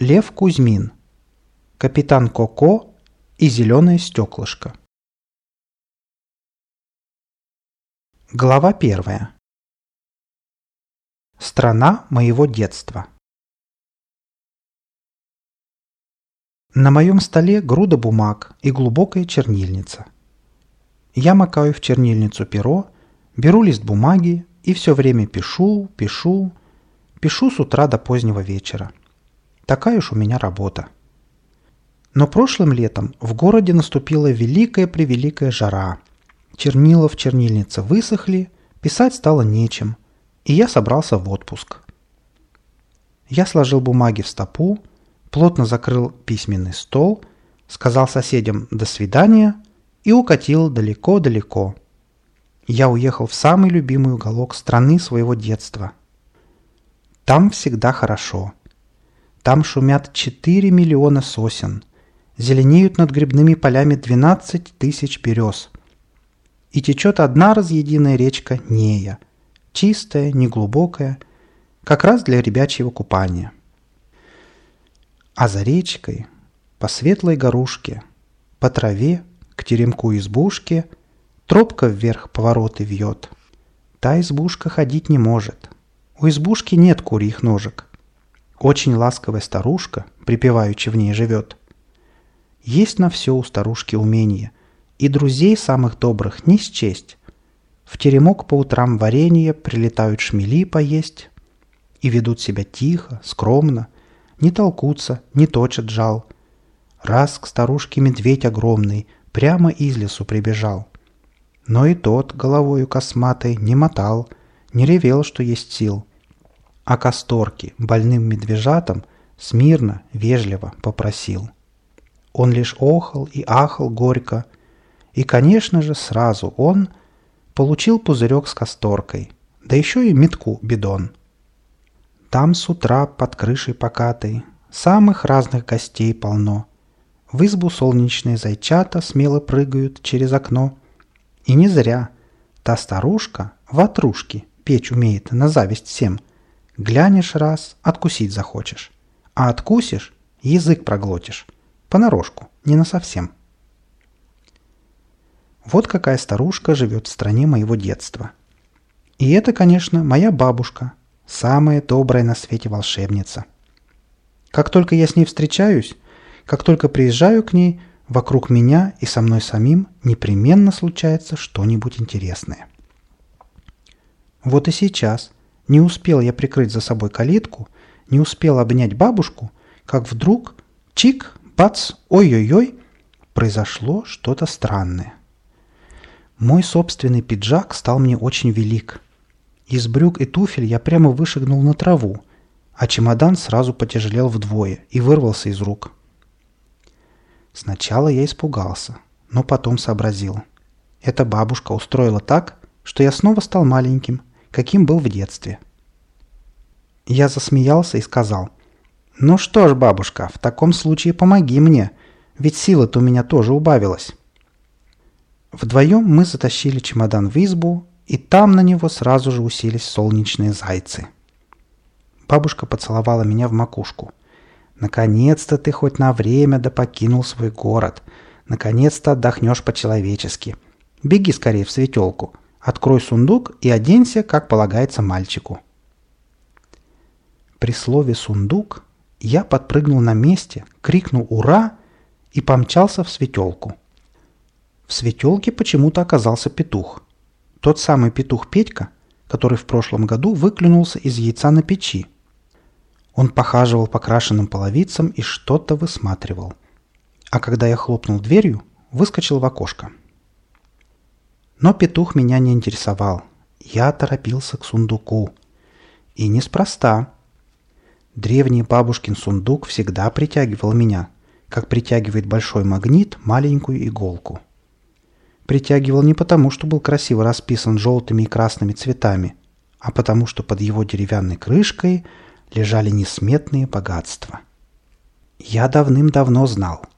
Лев Кузьмин. Капитан Коко и зеленое стеклышко. Глава первая. Страна моего детства. На моем столе груда бумаг и глубокая чернильница. Я макаю в чернильницу перо, беру лист бумаги и все время пишу, пишу, пишу с утра до позднего вечера. Такая уж у меня работа. Но прошлым летом в городе наступила великая-превеликая жара. Чернила в чернильнице высохли, писать стало нечем, и я собрался в отпуск. Я сложил бумаги в стопу, плотно закрыл письменный стол, сказал соседям «до свидания» и укатил далеко-далеко. Я уехал в самый любимый уголок страны своего детства. Там всегда хорошо – там шумят 4 миллиона сосен. Зеленеют над грибными полями 12 тысяч берез. И течет одна разъединая речка Нея. Чистая, неглубокая, как раз для ребячьего купания. А за речкой, по светлой горушке, по траве, к теремку избушки, тропка вверх повороты вьет. Та избушка ходить не может. У избушки нет курьих ножек. Очень ласковая старушка, припеваючи в ней живет. Есть на все у старушки умение, и друзей самых добрых не счесть. В теремок по утрам варенье прилетают шмели поесть и ведут себя тихо, скромно, не толкутся, не точат жал. Раз к старушке медведь огромный прямо из лесу прибежал. Но и тот головою косматой не мотал, не ревел, что есть сил — а касторки больным медвежатам смирно, вежливо попросил. Он лишь охал и ахал горько, и, конечно же, сразу он получил пузырек с касторкой, да еще и метку бидон. Там с утра под крышей покатой самых разных гостей полно. В избу солнечные зайчата смело прыгают через окно. И не зря. Та старушка ватрушки печь умеет на зависть всем – Глянешь раз, откусить захочешь. А откусишь, язык проглотишь. Понарошку, не на совсем. Вот какая старушка живет в стране моего детства. И это, конечно, моя бабушка, самая добрая на свете волшебница. Как только я с ней встречаюсь, как только приезжаю к ней, вокруг меня и со мной самим непременно случается что-нибудь интересное. Вот и сейчас не успел я прикрыть за собой калитку, не успел обнять бабушку, как вдруг чик, бац, ой-ой-ой, произошло что-то странное. Мой собственный пиджак стал мне очень велик. Из брюк и туфель я прямо вышагнул на траву, а чемодан сразу потяжелел вдвое и вырвался из рук. Сначала я испугался, но потом сообразил. Эта бабушка устроила так, что я снова стал маленьким – каким был в детстве. Я засмеялся и сказал, «Ну что ж, бабушка, в таком случае помоги мне, ведь сила-то у меня тоже убавилась». Вдвоем мы затащили чемодан в избу, и там на него сразу же уселись солнечные зайцы. Бабушка поцеловала меня в макушку. «Наконец-то ты хоть на время да покинул свой город. Наконец-то отдохнешь по-человечески. Беги скорее в светелку. Открой сундук и оденься, как полагается мальчику. При слове «сундук» я подпрыгнул на месте, крикнул «Ура!» и помчался в светелку. В светелке почему-то оказался петух. Тот самый петух Петька, который в прошлом году выклюнулся из яйца на печи. Он похаживал по крашенным половицам и что-то высматривал. А когда я хлопнул дверью, выскочил в окошко. Но петух меня не интересовал. Я торопился к сундуку. И неспроста. Древний бабушкин сундук всегда притягивал меня, как притягивает большой магнит маленькую иголку. Притягивал не потому, что был красиво расписан желтыми и красными цветами, а потому, что под его деревянной крышкой лежали несметные богатства. Я давным-давно знал –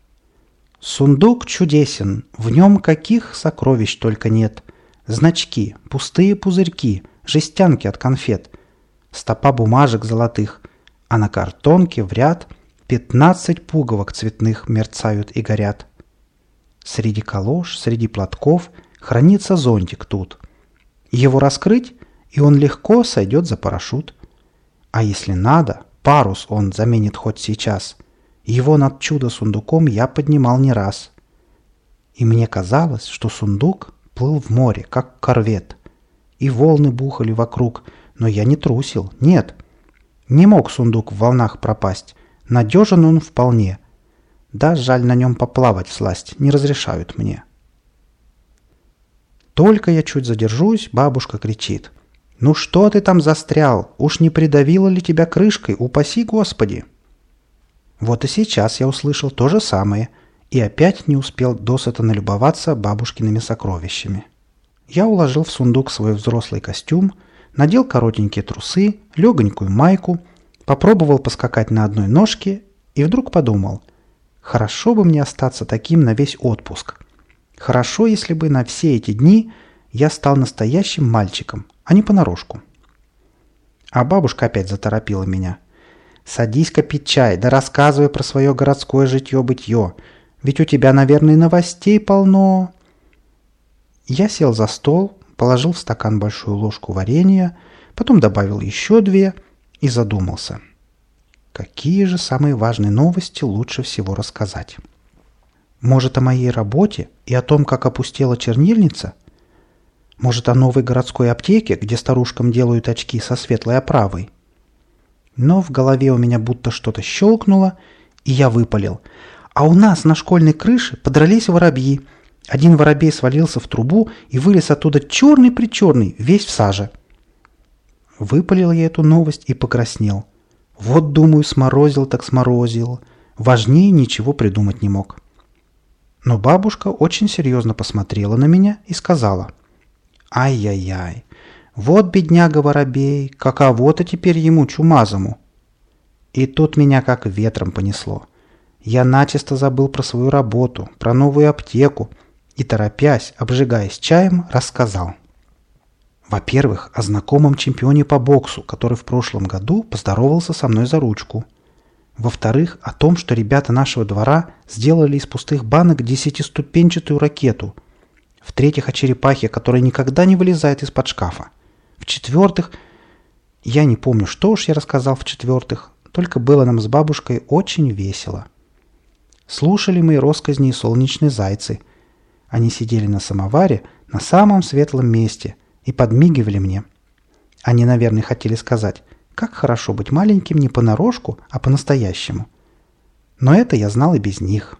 Сундук чудесен, в нем каких сокровищ только нет. Значки, пустые пузырьки, жестянки от конфет, стопа бумажек золотых, а на картонке в ряд Пятнадцать пуговок цветных мерцают и горят. Среди колош, среди платков хранится зонтик тут. Его раскрыть, и он легко сойдет за парашют. А если надо, парус он заменит хоть сейчас. Его над чудо-сундуком я поднимал не раз. И мне казалось, что сундук плыл в море, как корвет. И волны бухали вокруг, но я не трусил, нет. Не мог сундук в волнах пропасть. Надежен он вполне. Да, жаль на нем поплавать сласть, не разрешают мне. Только я чуть задержусь, бабушка кричит. «Ну что ты там застрял? Уж не придавила ли тебя крышкой? Упаси Господи!» Вот и сейчас я услышал то же самое и опять не успел досыта налюбоваться бабушкиными сокровищами. Я уложил в сундук свой взрослый костюм, надел коротенькие трусы, легонькую майку – Попробовал поскакать на одной ножке и вдруг подумал, хорошо бы мне остаться таким на весь отпуск. Хорошо, если бы на все эти дни я стал настоящим мальчиком, а не понарошку. А бабушка опять заторопила меня. «Садись-ка пить чай, да рассказывай про свое городское житье-бытье. Ведь у тебя, наверное, новостей полно». Я сел за стол, положил в стакан большую ложку варенья, потом добавил еще две – и задумался. Какие же самые важные новости лучше всего рассказать? Может, о моей работе и о том, как опустела чернильница? Может, о новой городской аптеке, где старушкам делают очки со светлой оправой? Но в голове у меня будто что-то щелкнуло, и я выпалил. А у нас на школьной крыше подрались воробьи. Один воробей свалился в трубу и вылез оттуда черный-причерный, весь в саже. Выпалил я эту новость и покраснел. Вот, думаю, сморозил так сморозил. Важнее ничего придумать не мог. Но бабушка очень серьезно посмотрела на меня и сказала. «Ай-яй-яй, вот бедняга воробей, каково-то теперь ему чумазому». И тут меня как ветром понесло. Я начисто забыл про свою работу, про новую аптеку и, торопясь, обжигаясь чаем, рассказал. Во-первых, о знакомом чемпионе по боксу, который в прошлом году поздоровался со мной за ручку. Во-вторых, о том, что ребята нашего двора сделали из пустых банок десятиступенчатую ракету. В-третьих, о черепахе, которая никогда не вылезает из-под шкафа. В-четвертых, я не помню, что уж я рассказал в-четвертых, только было нам с бабушкой очень весело. Слушали мы росказни и солнечные зайцы. Они сидели на самоваре на самом светлом месте – и подмигивали мне. Они, наверное, хотели сказать, как хорошо быть маленьким не понарошку, а по-настоящему. Но это я знал и без них.